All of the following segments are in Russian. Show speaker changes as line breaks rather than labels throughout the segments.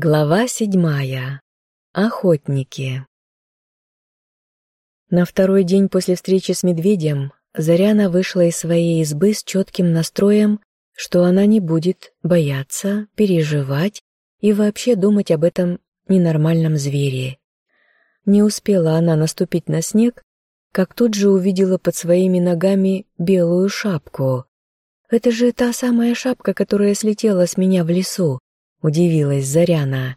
Глава седьмая. Охотники. На второй день после встречи с медведем Заряна вышла из своей избы с четким настроем, что она не будет бояться, переживать и вообще думать об этом ненормальном звере. Не успела она наступить на снег, как тут же увидела под своими ногами белую шапку. Это же та самая шапка, которая слетела с меня в лесу. — удивилась Заряна.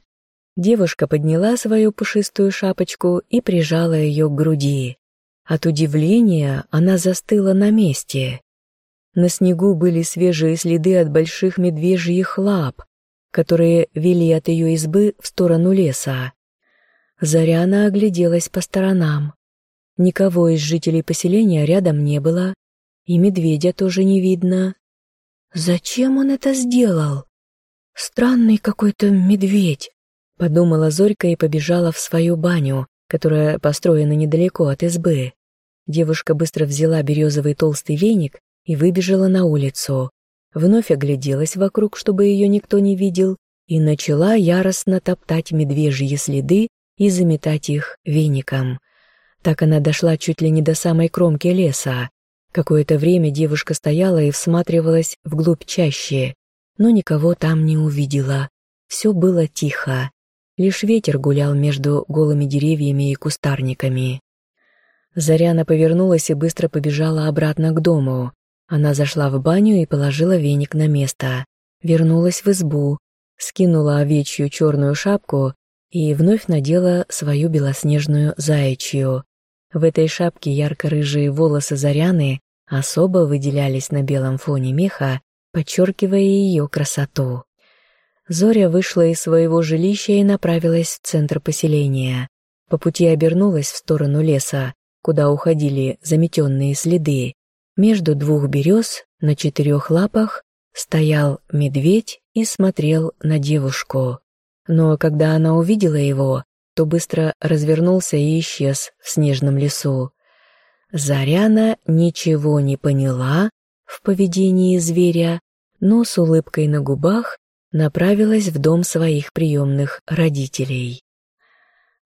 Девушка подняла свою пушистую шапочку и прижала ее к груди. От удивления она застыла на месте. На снегу были свежие следы от больших медвежьих лап, которые вели от ее избы в сторону леса. Заряна огляделась по сторонам. Никого из жителей поселения рядом не было, и медведя тоже не видно. Зачем он это сделал? «Странный какой-то медведь», — подумала Зорька и побежала в свою баню, которая построена недалеко от избы. Девушка быстро взяла березовый толстый веник и выбежала на улицу. Вновь огляделась вокруг, чтобы ее никто не видел, и начала яростно топтать медвежьи следы и заметать их веником. Так она дошла чуть ли не до самой кромки леса. Какое-то время девушка стояла и всматривалась вглубь чаще но никого там не увидела. Все было тихо. Лишь ветер гулял между голыми деревьями и кустарниками. Заряна повернулась и быстро побежала обратно к дому. Она зашла в баню и положила веник на место. Вернулась в избу, скинула овечью черную шапку и вновь надела свою белоснежную заячью. В этой шапке ярко-рыжие волосы Заряны особо выделялись на белом фоне меха подчеркивая ее красоту. Зоря вышла из своего жилища и направилась в центр поселения. По пути обернулась в сторону леса, куда уходили заметенные следы. Между двух берез на четырех лапах стоял медведь и смотрел на девушку. Но когда она увидела его, то быстро развернулся и исчез в снежном лесу. Заряна ничего не поняла в поведении зверя, но с улыбкой на губах направилась в дом своих приемных родителей.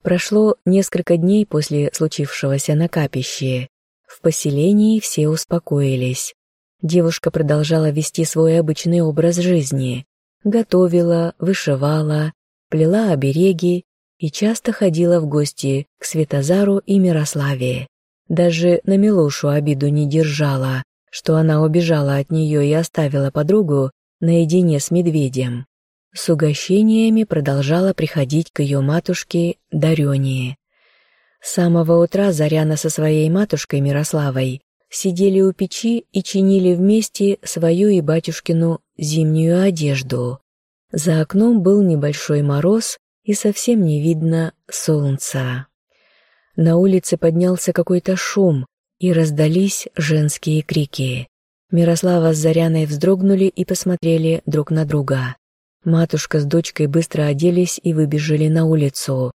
Прошло несколько дней после случившегося на капище. В поселении все успокоились. Девушка продолжала вести свой обычный образ жизни. Готовила, вышивала, плела обереги и часто ходила в гости к Светозару и Мирославе. Даже на Милушу обиду не держала, что она убежала от нее и оставила подругу наедине с медведем. С угощениями продолжала приходить к ее матушке Дарёне. С самого утра Заряна со своей матушкой Мирославой сидели у печи и чинили вместе свою и батюшкину зимнюю одежду. За окном был небольшой мороз и совсем не видно солнца. На улице поднялся какой-то шум, и раздались женские крики. Мирослава с Заряной вздрогнули и посмотрели друг на друга. Матушка с дочкой быстро оделись и выбежали на улицу.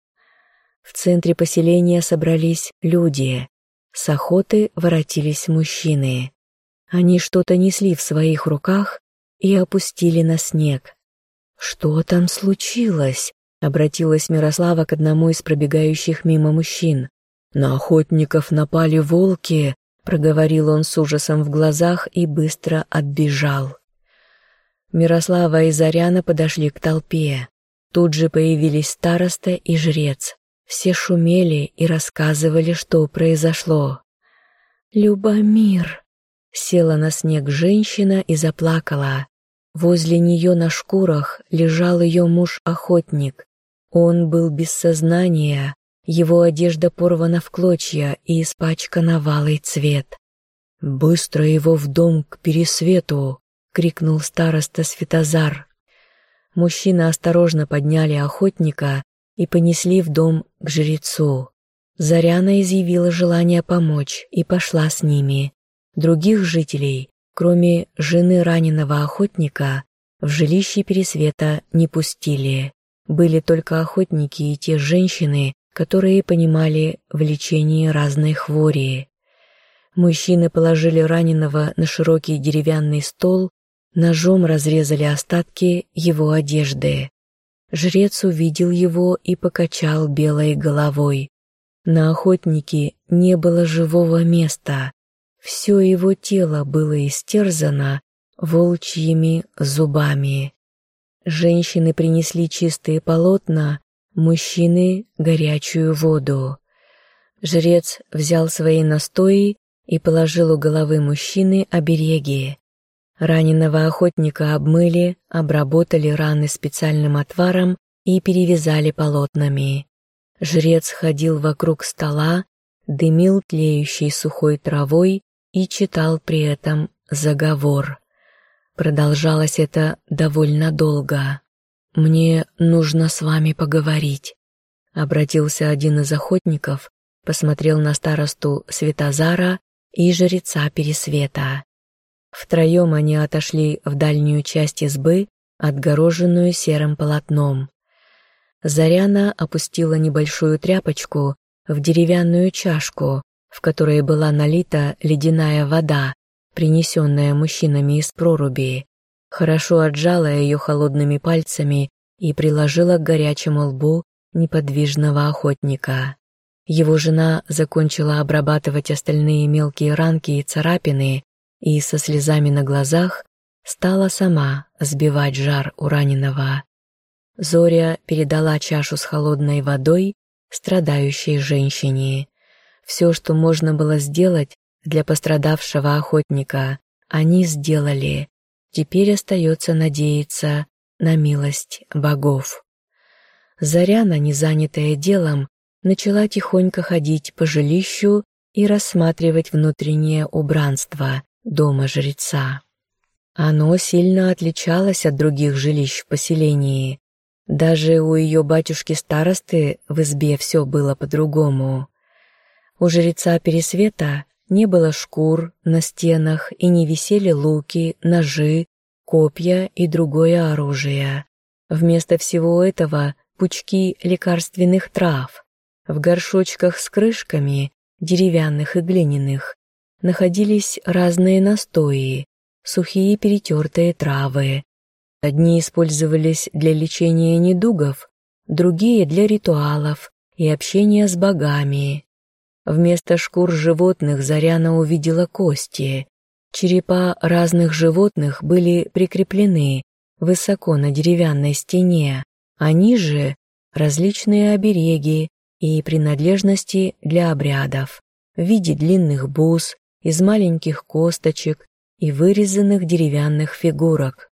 В центре поселения собрались люди. С охоты воротились мужчины. Они что-то несли в своих руках и опустили на снег. «Что там случилось?» — обратилась Мирослава к одному из пробегающих мимо мужчин. «На охотников напали волки», — проговорил он с ужасом в глазах и быстро отбежал. Мирослава и Заряна подошли к толпе. Тут же появились староста и жрец. Все шумели и рассказывали, что произошло. «Любомир!» Села на снег женщина и заплакала. Возле нее на шкурах лежал ее муж-охотник. Он был без сознания, его одежда порвана в клочья и испачкана валый цвет. «Быстро его в дом к пересвету!» — крикнул староста Светозар. Мужчины осторожно подняли охотника и понесли в дом к жрецу. Заряна изъявила желание помочь и пошла с ними. Других жителей, кроме жены раненого охотника, в жилище Пересвета не пустили. Были только охотники и те женщины, которые понимали в лечении разной хвори. Мужчины положили раненого на широкий деревянный стол, ножом разрезали остатки его одежды. жрец увидел его и покачал белой головой. На охотнике не было живого места. Все его тело было истерзано волчьими зубами. Женщины принесли чистые полотна, мужчины — горячую воду. Жрец взял свои настои и положил у головы мужчины обереги. Раненого охотника обмыли, обработали раны специальным отваром и перевязали полотнами. Жрец ходил вокруг стола, дымил тлеющей сухой травой и читал при этом заговор. Продолжалось это довольно долго. «Мне нужно с вами поговорить», — обратился один из охотников, посмотрел на старосту Светозара и жреца Пересвета. Втроем они отошли в дальнюю часть избы, отгороженную серым полотном. Заряна опустила небольшую тряпочку в деревянную чашку, в которой была налита ледяная вода, принесенная мужчинами из проруби, хорошо отжала ее холодными пальцами и приложила к горячему лбу неподвижного охотника. Его жена закончила обрабатывать остальные мелкие ранки и царапины и со слезами на глазах стала сама сбивать жар у раненого. Зоря передала чашу с холодной водой страдающей женщине. Все, что можно было сделать, для пострадавшего охотника они сделали. Теперь остается надеяться на милость богов. Заряна, не занятая делом, начала тихонько ходить по жилищу и рассматривать внутреннее убранство дома жреца. Оно сильно отличалось от других жилищ в поселении. Даже у ее батюшки-старосты в избе все было по-другому. У жреца Пересвета не было шкур на стенах и не висели луки, ножи, копья и другое оружие. Вместо всего этого пучки лекарственных трав. В горшочках с крышками, деревянных и глиняных, находились разные настои, сухие перетертые травы. Одни использовались для лечения недугов, другие для ритуалов и общения с богами. Вместо шкур животных Заряна увидела кости. Черепа разных животных были прикреплены высоко на деревянной стене, а ниже — различные обереги и принадлежности для обрядов в виде длинных бус из маленьких косточек и вырезанных деревянных фигурок.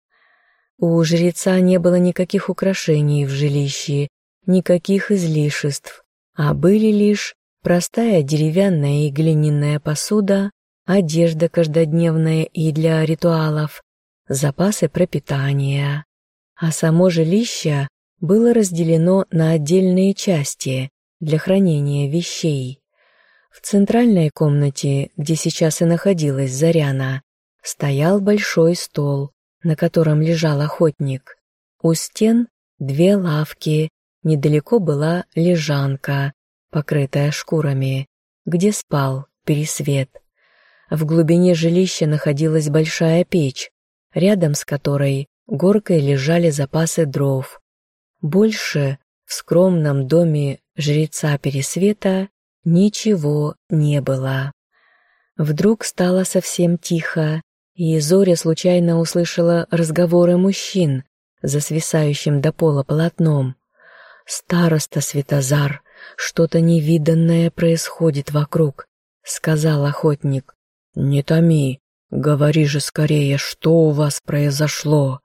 У жреца не было никаких украшений в жилище, никаких излишеств, а были лишь Простая деревянная и глиняная посуда, одежда каждодневная и для ритуалов, запасы пропитания. А само жилище было разделено на отдельные части для хранения вещей. В центральной комнате, где сейчас и находилась Заряна, стоял большой стол, на котором лежал охотник. У стен две лавки, недалеко была лежанка, покрытая шкурами, где спал Пересвет. В глубине жилища находилась большая печь, рядом с которой горкой лежали запасы дров. Больше в скромном доме жреца Пересвета ничего не было. Вдруг стало совсем тихо, и Зоря случайно услышала разговоры мужчин за свисающим до пола полотном. «Староста Светозар, что-то невиданное происходит вокруг», — сказал охотник. «Не томи, говори же скорее, что у вас произошло.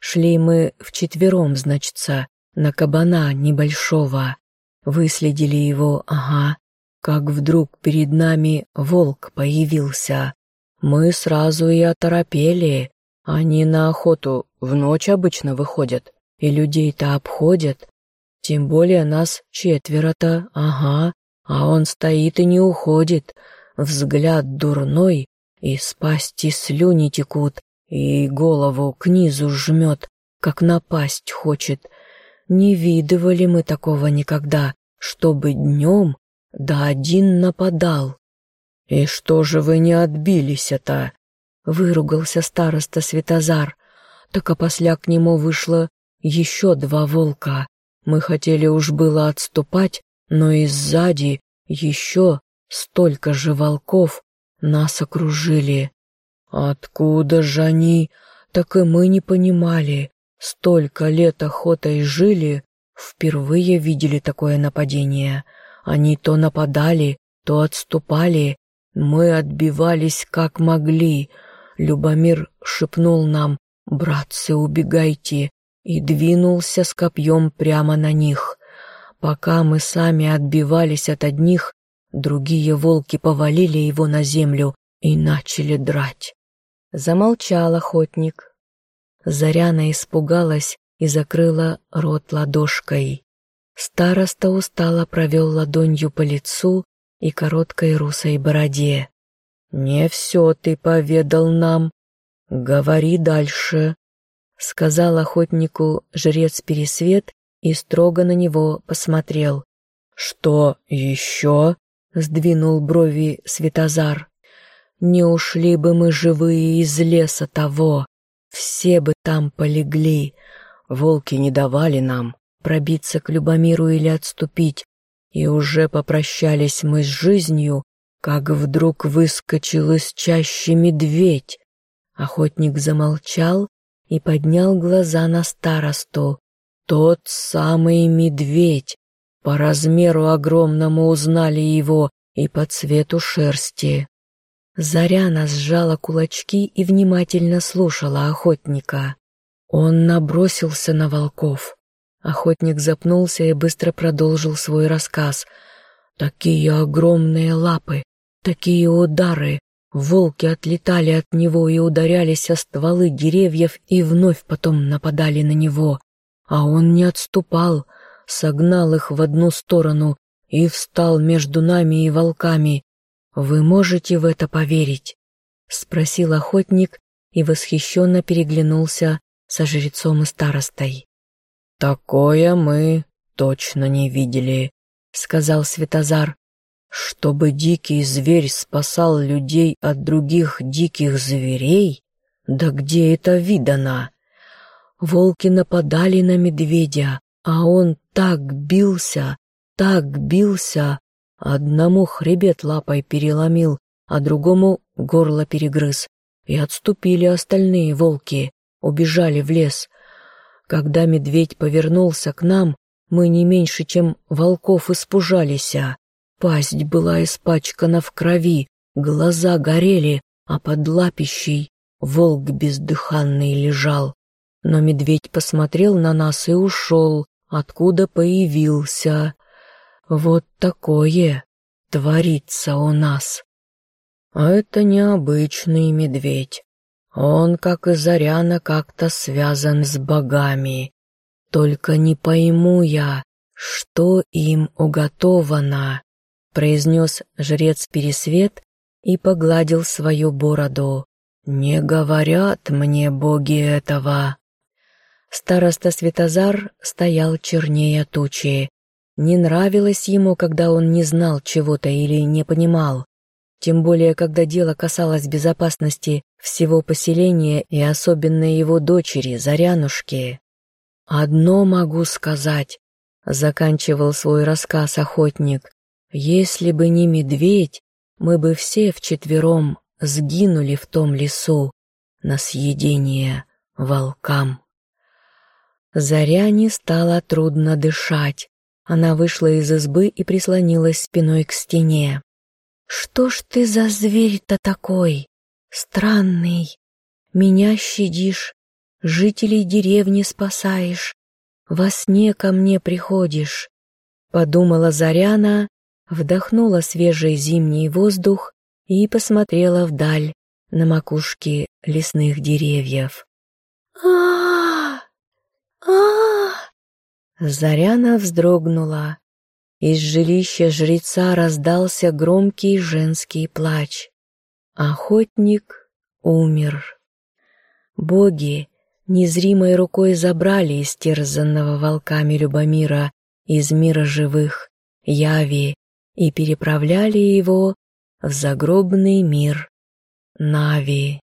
Шли мы вчетвером, значится, на кабана небольшого. Выследили его, ага, как вдруг перед нами волк появился. Мы сразу и оторопели. Они на охоту в ночь обычно выходят, и людей-то обходят, тем более нас четверо-то, ага, а он стоит и не уходит. Взгляд дурной, и с пасти слюни текут, и голову к низу жмет, как напасть хочет. Не видывали мы такого никогда, чтобы днем да один нападал. «И что же вы не отбились-то?» — выругался староста Светозар. Так а после к нему вышло еще два волка. Мы хотели уж было отступать, но и сзади еще столько же волков нас окружили. Откуда же они? Так и мы не понимали. Столько лет охотой жили, впервые видели такое нападение. Они то нападали, то отступали. Мы отбивались как могли. Любомир шепнул нам «Братцы, убегайте!» И двинулся с копьем прямо на них. Пока мы сами отбивались от одних, другие волки повалили его на землю и начали драть. Замолчал охотник. Заряна испугалась и закрыла рот ладошкой. Староста устало провел ладонью по лицу и короткой русой бороде. «Не все ты поведал нам. Говори дальше», — сказал охотнику жрец Пересвет и строго на него посмотрел. «Что еще?» — сдвинул брови Светозар. «Не ушли бы мы живые из леса того, все бы там полегли. Волки не давали нам пробиться к Любомиру или отступить, и уже попрощались мы с жизнью, как вдруг выскочил из чащи медведь. Охотник замолчал и поднял глаза на старосту. Тот самый медведь. По размеру огромному узнали его и по цвету шерсти. Заряна сжала кулачки и внимательно слушала охотника. Он набросился на волков. Охотник запнулся и быстро продолжил свой рассказ. Такие огромные лапы, такие удары. Волки отлетали от него и ударялись о стволы деревьев и вновь потом нападали на него. А он не отступал, согнал их в одну сторону и встал между нами и волками. Вы можете в это поверить? Спросил охотник и восхищенно переглянулся со жрецом и старостой. «Такое мы точно не видели», — сказал Светозар. «Чтобы дикий зверь спасал людей от других диких зверей? Да где это видано?» Волки нападали на медведя, а он так бился, так бился, одному хребет лапой переломил, а другому горло перегрыз. И отступили остальные волки, убежали в лес. Когда медведь повернулся к нам, мы не меньше, чем волков испужались. Пасть была испачкана в крови, глаза горели, а под лапищей волк бездыханный лежал. Но медведь посмотрел на нас и ушел, откуда появился. Вот такое творится у нас. А это необычный медведь. Он, как и Заряна, как-то связан с богами. Только не пойму я, что им уготовано, произнес жрец Пересвет и погладил свою бороду. Не говорят мне боги этого. Староста Светозар стоял чернее тучи. Не нравилось ему, когда он не знал чего-то или не понимал. Тем более, когда дело касалось безопасности всего поселения и особенно его дочери, Зарянушки. «Одно могу сказать», — заканчивал свой рассказ охотник, «если бы не медведь, мы бы все вчетвером сгинули в том лесу на съедение волкам». Заряне стало трудно дышать. Она вышла из избы и прислонилась спиной к стене. «Что ж ты за зверь-то такой? Странный. Меня щадишь, жителей деревни спасаешь, во сне ко мне приходишь». Подумала Заряна, вдохнула свежий зимний воздух и посмотрела вдаль на макушки лесных деревьев. а а Заряна вздрогнула. Из жилища жреца раздался громкий женский плач. Охотник умер. Боги незримой рукой забрали истерзанного волками Любомира из мира живых, Яви, и переправляли его в загробный мир Нави.